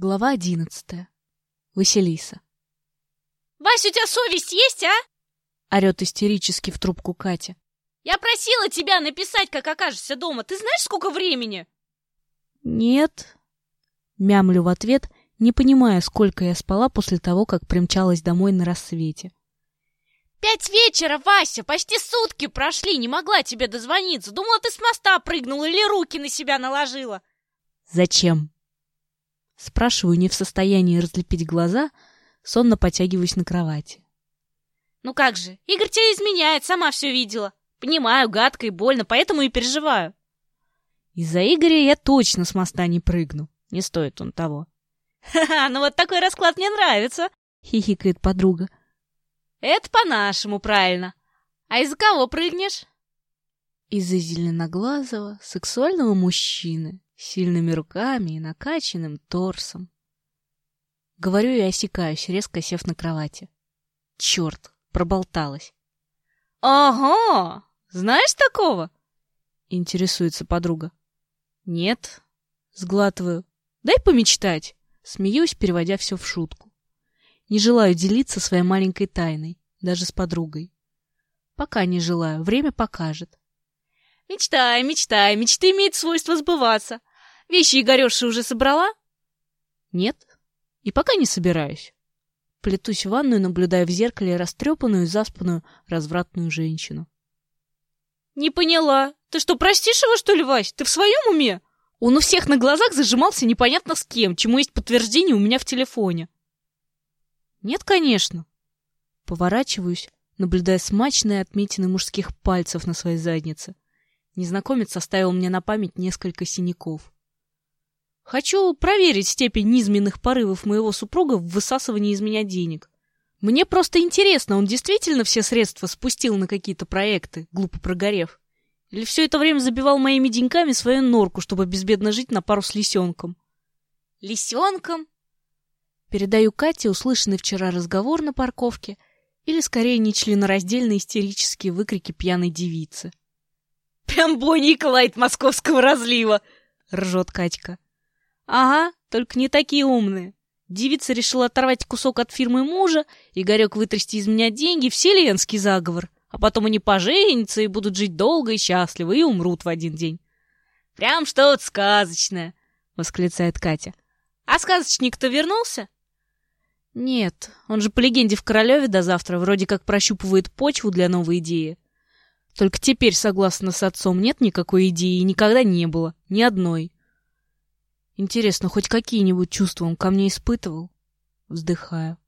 Глава одиннадцатая. Василиса. «Вась, у тебя совесть есть, а?» Орет истерически в трубку Катя. «Я просила тебя написать, как окажешься дома. Ты знаешь, сколько времени?» «Нет». Мямлю в ответ, не понимая, сколько я спала после того, как примчалась домой на рассвете. «Пять вечера, Вася! Почти сутки прошли, не могла тебе дозвониться. Думала, ты с моста прыгнула или руки на себя наложила». «Зачем?» Спрашиваю, не в состоянии разлепить глаза, сонно потягиваюсь на кровати. «Ну как же, Игорь тебя изменяет, сама все видела. Понимаю, гадко и больно, поэтому и переживаю». Из-за Игоря я точно с моста не прыгну. Не стоит он того. «Ха-ха, ну вот такой расклад мне нравится!» — хихикает подруга. «Это по-нашему, правильно. А из-за кого прыгнешь?» Из-за зеленоглазого, сексуального мужчины, сильными руками и накачанным торсом. Говорю и осекаюсь, резко сев на кровати. Черт, проболталась. «Ага! Знаешь такого?» Интересуется подруга. «Нет». Сглатываю. «Дай помечтать!» Смеюсь, переводя все в шутку. Не желаю делиться своей маленькой тайной, даже с подругой. Пока не желаю, время покажет. «Мечтай, мечтай, мечты имеют свойство сбываться. Вещи Игореши уже собрала?» «Нет, и пока не собираюсь». Плетусь в ванную, наблюдая в зеркале растрепанную, заспанную, развратную женщину. «Не поняла. Ты что, простишь его, что ли, Вась? Ты в своем уме? Он у всех на глазах зажимался непонятно с кем, чему есть подтверждение у меня в телефоне». «Нет, конечно». Поворачиваюсь, наблюдая смачные отметины мужских пальцев на своей заднице. Незнакомец оставил мне на память несколько синяков. Хочу проверить степень низменных порывов моего супруга в высасывании из меня денег. Мне просто интересно, он действительно все средства спустил на какие-то проекты, глупо прогорев? Или все это время забивал моими деньгами свою норку, чтобы безбедно жить на пару с лисенком? Лисенком? Передаю Кате услышанный вчера разговор на парковке или, скорее, нечленораздельные истерические выкрики пьяной девицы. «Прям Бонни и Клайд московского разлива!» — ржет Катька. Ага, только не такие умные. Девица решила оторвать кусок от фирмы мужа, Игорек вытрясти из меня деньги, вселенский заговор. А потом они поженятся и будут жить долго и счастливо, и умрут в один день. «Прям что-то сказочное!» — восклицает Катя. «А сказочник-то вернулся?» «Нет, он же по легенде в Королеве до завтра вроде как прощупывает почву для новой идеи. Только теперь, согласно с отцом, нет никакой идеи и никогда не было, ни одной. Интересно, хоть какие-нибудь чувства он ко мне испытывал? Вздыхаю.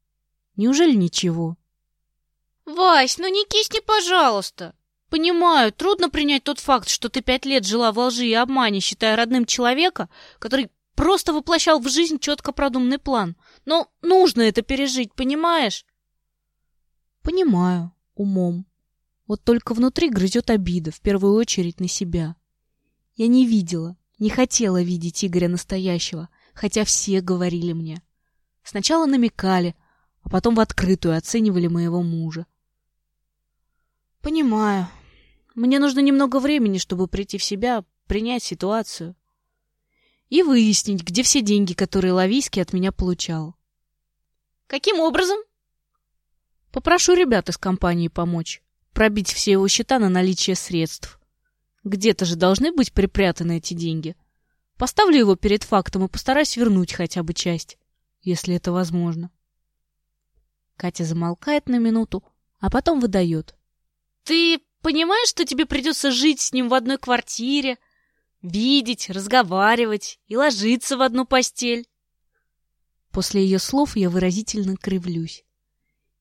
Неужели ничего? Вась, ну не кисни, пожалуйста. Понимаю, трудно принять тот факт, что ты пять лет жила во лжи и обмане, считая родным человека, который просто воплощал в жизнь четко продуманный план. Но нужно это пережить, понимаешь? Понимаю, умом. Вот только внутри грызет обида, в первую очередь на себя. Я не видела, не хотела видеть Игоря настоящего, хотя все говорили мне. Сначала намекали, а потом в открытую оценивали моего мужа. Понимаю. Мне нужно немного времени, чтобы прийти в себя, принять ситуацию и выяснить, где все деньги, которые Лавийский от меня получал. Каким образом? Попрошу ребят из компании помочь, пробить все его счета на наличие средств. Где-то же должны быть припрятаны эти деньги. Поставлю его перед фактом и постараюсь вернуть хотя бы часть, если это возможно. Катя замолкает на минуту, а потом выдает. Ты понимаешь, что тебе придется жить с ним в одной квартире, видеть, разговаривать и ложиться в одну постель? После ее слов я выразительно кривлюсь.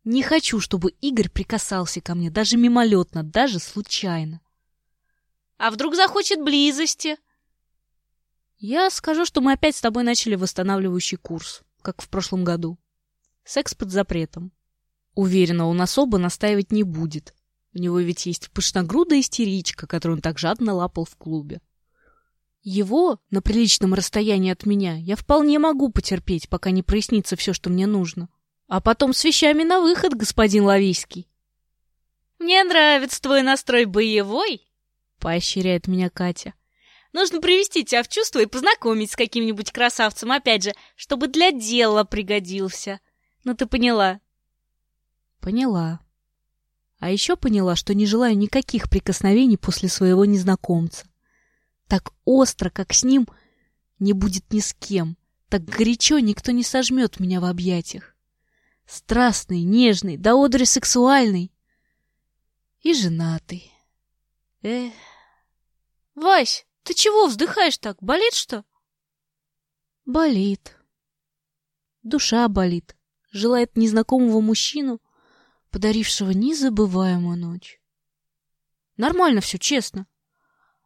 Не хочу, чтобы Игорь прикасался ко мне даже мимолетно, даже случайно. А вдруг захочет близости? Я скажу, что мы опять с тобой начали восстанавливающий курс, как в прошлом году. Секс под запретом. Уверена, он особо настаивать не будет. У него ведь есть пышногрудая истеричка, которую он так жадно лапал в клубе. Его, на приличном расстоянии от меня, я вполне могу потерпеть, пока не прояснится все, что мне нужно. А потом с вещами на выход, господин Лавийский. «Мне нравится твой настрой боевой», — поощряет меня Катя. Нужно привести тебя в чувство и познакомить с каким-нибудь красавцем, опять же, чтобы для дела пригодился. Ну ты поняла? Поняла. А еще поняла, что не желаю никаких прикосновений после своего незнакомца. Так остро, как с ним, не будет ни с кем. Так горячо никто не сожмет меня в объятиях. Страстный, нежный, до одури сексуальный. И женатый. Эх. Вась, ты чего вздыхаешь так? Болит что? Болит. Душа болит. Желает незнакомого мужчину, подарившего незабываемую ночь. Нормально все, честно.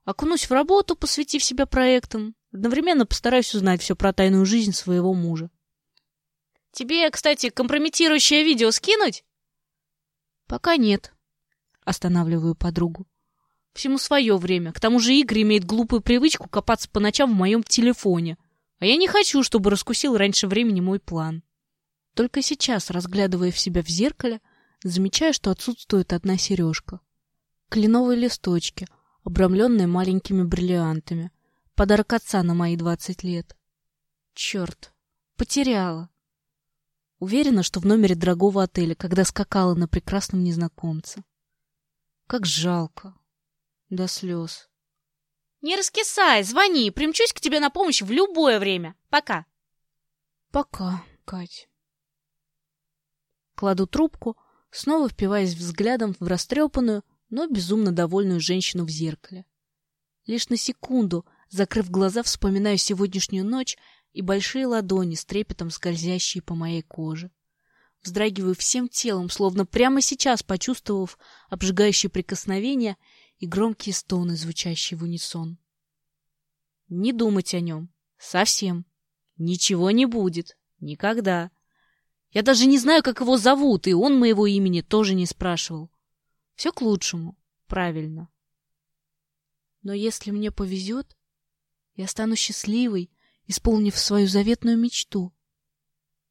Окунусь в работу, посвятив себя проектам. Одновременно постараюсь узнать все про тайную жизнь своего мужа. Тебе, кстати, компрометирующее видео скинуть? Пока нет. Останавливаю подругу. Всему свое время. К тому же Игорь имеет глупую привычку копаться по ночам в моем телефоне. А я не хочу, чтобы раскусил раньше времени мой план. Только сейчас, разглядывая в себя в зеркале, замечаю, что отсутствует одна сережка. Кленовые листочки, обрамленные маленькими бриллиантами. Подарок отца на мои двадцать лет. Черт, потеряла. Уверена, что в номере дорогого отеля, когда скакала на прекрасном незнакомце. Как жалко. До слез. Не раскисай, звони, примчусь к тебе на помощь в любое время. Пока. Пока, Кать. Кладу трубку, снова впиваясь взглядом в растрепанную, но безумно довольную женщину в зеркале. Лишь на секунду, закрыв глаза, вспоминаю сегодняшнюю ночь и большие ладони с трепетом скользящие по моей коже. Вздрагиваю всем телом, словно прямо сейчас почувствовав обжигающее прикосновение и громкие стоны, звучащие в унисон. Не думать о нем. Совсем. Ничего не будет. Никогда. Я даже не знаю, как его зовут, и он моего имени тоже не спрашивал. Все к лучшему. Правильно. Но если мне повезет, я стану счастливой, исполнив свою заветную мечту.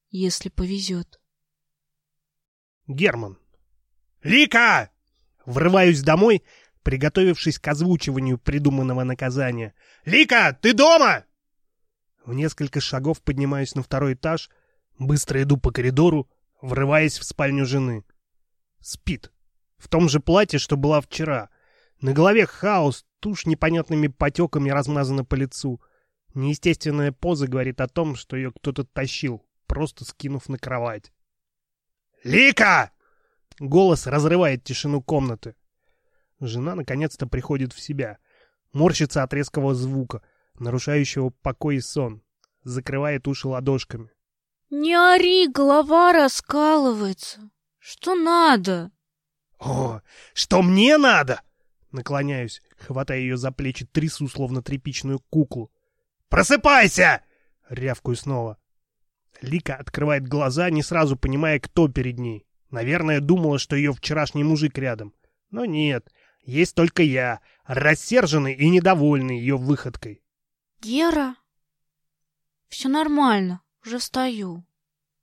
Если повезет. Герман. «Лика!» Врываюсь домой, приготовившись к озвучиванию придуманного наказания. «Лика, ты дома?» В несколько шагов поднимаюсь на второй этаж, быстро иду по коридору, врываясь в спальню жены. Спит. В том же платье, что была вчера. На голове хаос, тушь непонятными потеками размазана по лицу — Неестественная поза говорит о том, что ее кто-то тащил, просто скинув на кровать. «Лика!» Голос разрывает тишину комнаты. Жена наконец-то приходит в себя. Морщится от резкого звука, нарушающего покой и сон. Закрывает уши ладошками. «Не ори, голова раскалывается. Что надо?» «О, что мне надо?» Наклоняюсь, хватая ее за плечи, трясу, словно тряпичную куклу. «Просыпайся!» — рявкую снова. Лика открывает глаза, не сразу понимая, кто перед ней. Наверное, думала, что ее вчерашний мужик рядом. Но нет, есть только я, рассерженный и недовольный ее выходкой. «Гера, все нормально, уже встаю».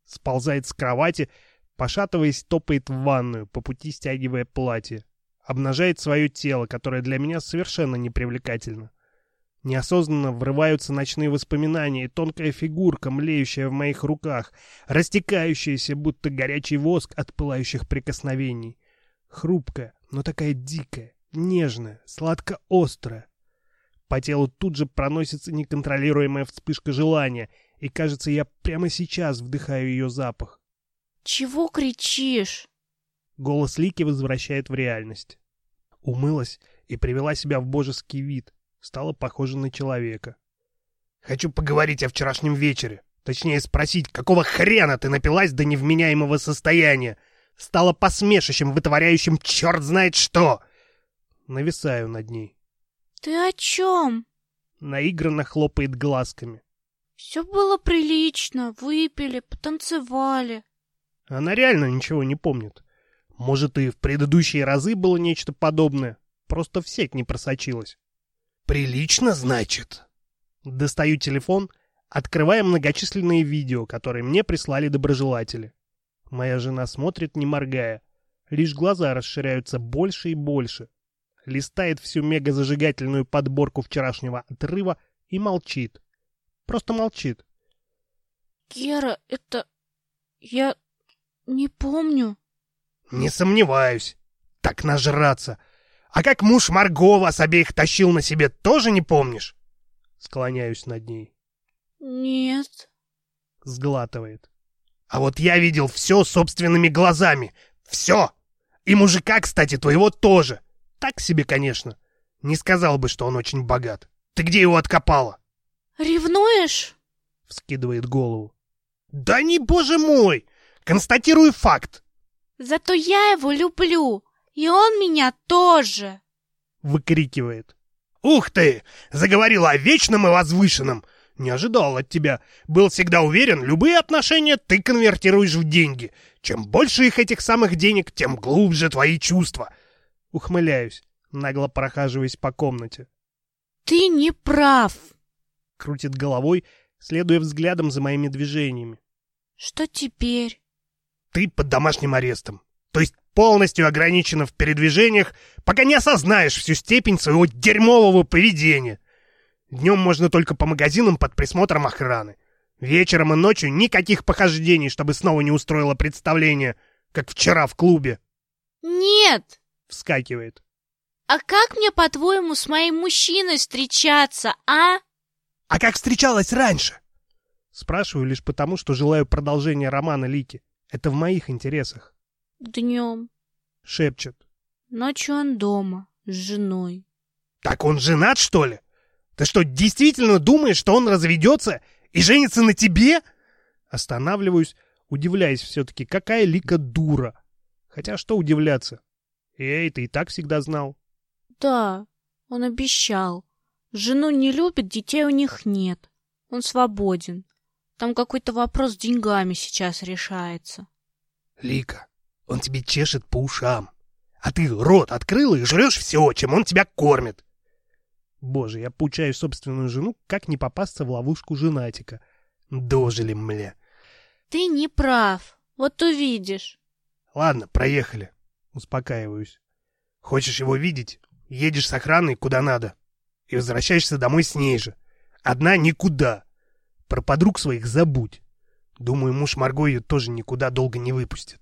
Сползает с кровати, пошатываясь, топает в ванную, по пути стягивая платье. Обнажает свое тело, которое для меня совершенно непривлекательно. Неосознанно врываются ночные воспоминания, и тонкая фигурка, млеющая в моих руках, растекающаяся, будто горячий воск от пылающих прикосновений. Хрупкая, но такая дикая, нежная, сладко-острая. По телу тут же проносится неконтролируемая вспышка желания, и, кажется, я прямо сейчас вдыхаю ее запах. «Чего кричишь?» Голос Лики возвращает в реальность. Умылась и привела себя в божеский вид — стала похожа на человека. «Хочу поговорить о вчерашнем вечере. Точнее спросить, какого хрена ты напилась до невменяемого состояния? Стала посмешищем, вытворяющим черт знает что!» Нависаю над ней. «Ты о чем?» Наигранно хлопает глазками. «Все было прилично. Выпили, потанцевали». Она реально ничего не помнит. Может, и в предыдущие разы было нечто подобное. Просто в сеть не просочилось. «Прилично, значит?» Достаю телефон, открывая многочисленные видео, которые мне прислали доброжелатели. Моя жена смотрит, не моргая. Лишь глаза расширяются больше и больше. листает всю мегазажигательную подборку вчерашнего отрыва и молчит. Просто молчит. Гера, это... Я не помню. Не сомневаюсь. Так нажраться. А как муж Марго вас обеих тащил на себе, тоже не помнишь? Склоняюсь над ней. Нет. Сглатывает. А вот я видел все собственными глазами. Все. И мужика, кстати, твоего тоже. Так себе, конечно. Не сказал бы, что он очень богат. Ты где его откопала? Ревнуешь? Вскидывает голову. Да не, боже мой! Констатирую факт. Зато я его люблю, и он меня тоже. Выкрикивает. Ух ты! Заговорила о вечном и возвышенном. Не ожидал от тебя. Был всегда уверен, любые отношения ты конвертируешь в деньги. Чем больше их этих самых денег, тем глубже твои чувства. Ухмыляюсь, нагло прохаживаясь по комнате. Ты не прав. Крутит головой, следуя взглядом за моими движениями. Что теперь? Ты под домашним арестом. То есть полностью ограничена в передвижениях, пока не осознаешь всю степень своего дерьмового поведения. Днем можно только по магазинам под присмотром охраны. Вечером и ночью никаких похождений, чтобы снова не устроило представление, как вчера в клубе. Нет! Вскакивает. А как мне, по-твоему, с моим мужчиной встречаться, а? А как встречалась раньше? Спрашиваю лишь потому, что желаю продолжения романа Лики. Это в моих интересах. Днем. Шепчет. Ночью он дома, с женой. Так он женат, что ли? Ты что, действительно думаешь, что он разведется и женится на тебе? Останавливаюсь, удивляясь все-таки, какая Лика дура. Хотя что удивляться? Я это и так всегда знал. Да, он обещал. Жену не любит, детей у них нет. Он свободен. Там какой-то вопрос с деньгами сейчас решается. Лика, он тебе чешет по ушам. А ты рот открыла и жрешь все, чем он тебя кормит. Боже, я получаю собственную жену, как не попасться в ловушку женатика. Дожили мне. Ты не прав. Вот увидишь. Ладно, проехали. Успокаиваюсь. Хочешь его видеть? Едешь с охраной куда надо. И возвращаешься домой с ней же. Одна никуда. Про подруг своих забудь. Думаю, муж Марго ее тоже никуда долго не выпустит.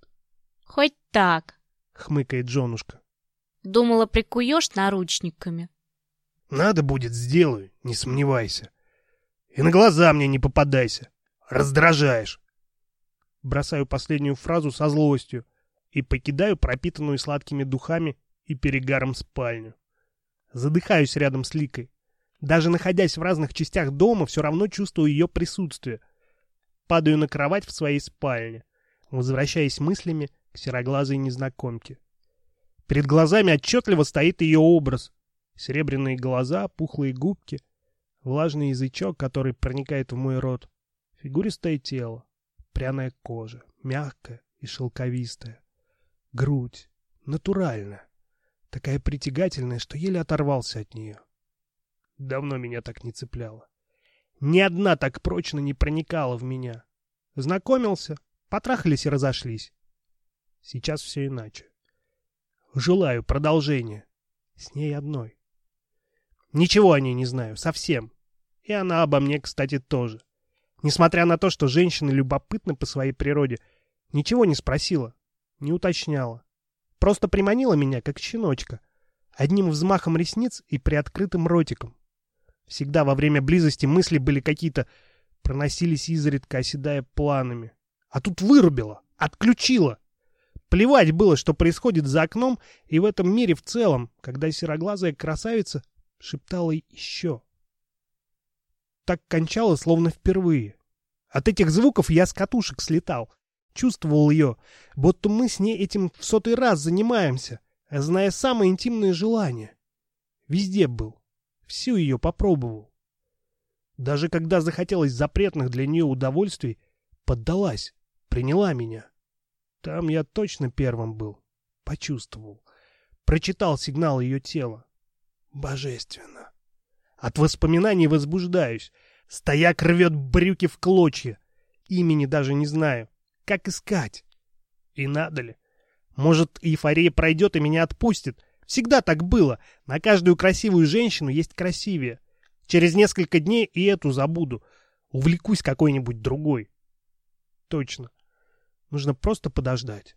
Хоть так, Хмыкает женушка. думала, прикуешь наручниками. Надо будет, сделаю, не сомневайся. И на глаза мне не попадайся. Раздражаешь. Бросаю последнюю фразу со злостью и покидаю пропитанную сладкими духами и перегаром спальню. Задыхаюсь рядом с Ликой. Даже находясь в разных частях дома, все равно чувствую ее присутствие. Падаю на кровать в своей спальне, возвращаясь мыслями к сероглазой незнакомке. Перед глазами отчетливо стоит ее образ. Серебряные глаза, пухлые губки, влажный язычок, который проникает в мой рот, фигуристое тело, пряная кожа, мягкая и шелковистая, грудь, натуральная, такая притягательная, что еле оторвался от нее. Давно меня так не цепляло. Ни одна так прочно не проникала в меня. Знакомился, потрахались и разошлись. Сейчас все иначе. Желаю продолжения. С ней одной. Ничего о ней не знаю, совсем. И она обо мне, кстати, тоже. Несмотря на то, что женщина любопытна по своей природе, ничего не спросила, не уточняла. Просто приманила меня, как щеночка, одним взмахом ресниц и приоткрытым ротиком. Всегда во время близости мысли были какие-то, проносились изредка, оседая планами. А тут вырубила, отключила. Плевать было, что происходит за окном и в этом мире в целом, когда сероглазая красавица шептала еще. Так кончала, словно впервые. От этих звуков я с катушек слетал. Чувствовал ее, будто мы с ней этим в сотый раз занимаемся, зная самые интимные желания. Везде был. Всю ее попробовал. Даже когда захотелось запретных для нее удовольствий, поддалась, приняла меня. Там я точно первым был. Почувствовал. Прочитал сигнал ее тела. Божественно. От воспоминаний возбуждаюсь. Стояк рвет брюки в клочья. Имени даже не знаю. Как искать? И надо ли? Может, эйфория пройдет и меня отпустит, Всегда так было. На каждую красивую женщину есть красивее. Через несколько дней и эту забуду. Увлекусь какой-нибудь другой. Точно. Нужно просто подождать.